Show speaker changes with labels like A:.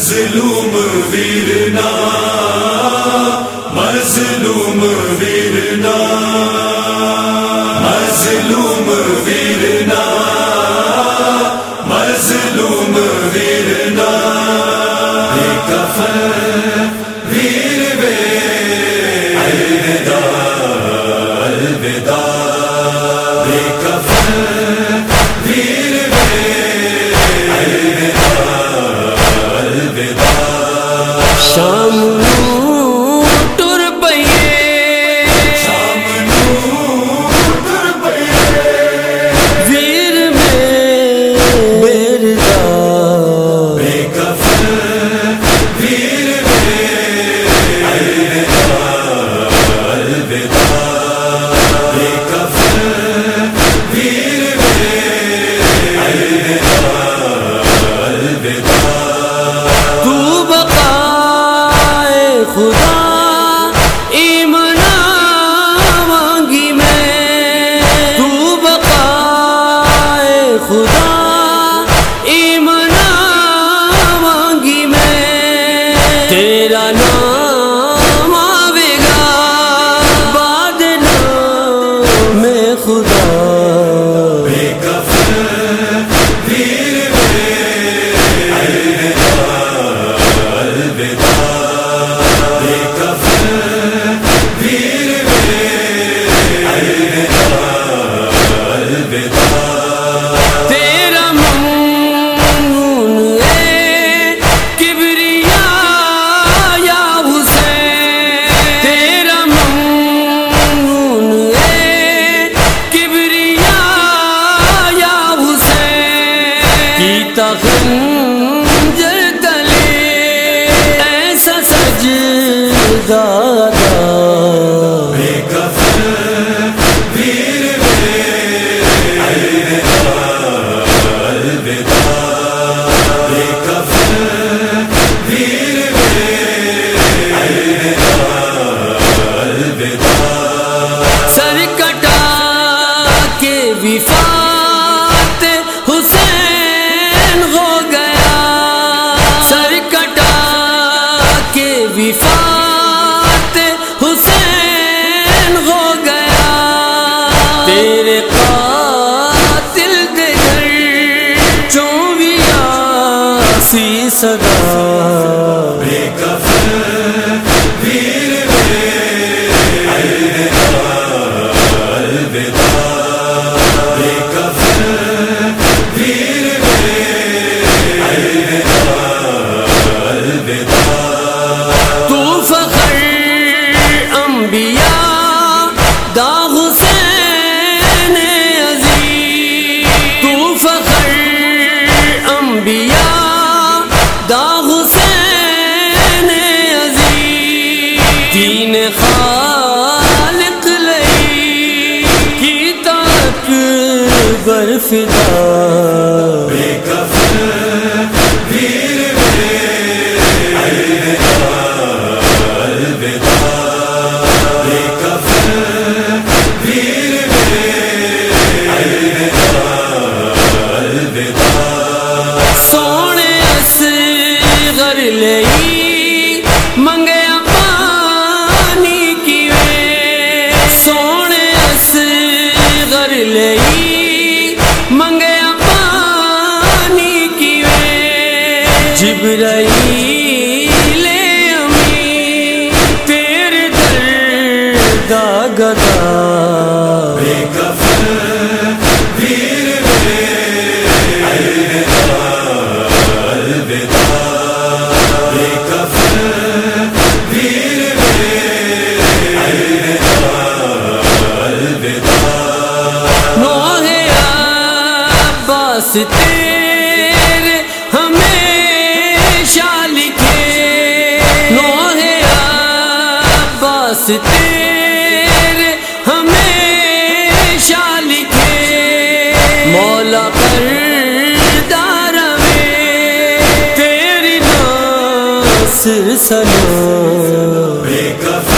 A: مظلوم ویرنا مظلوم ویرنا۔
B: خنجر تلے ایسا سجدہ تیرے قاتل دے گھر چوبیا سی صدا۔
A: بے
B: کفر۔ پر فدا۔ جبرائیل امی تیر در دا گدا
A: بے کفل ویر بے الودا
B: الودا بے واسطے ہمیشہ لکھے مولا پر میں تیری ناصر سنا۔
A: بے کفا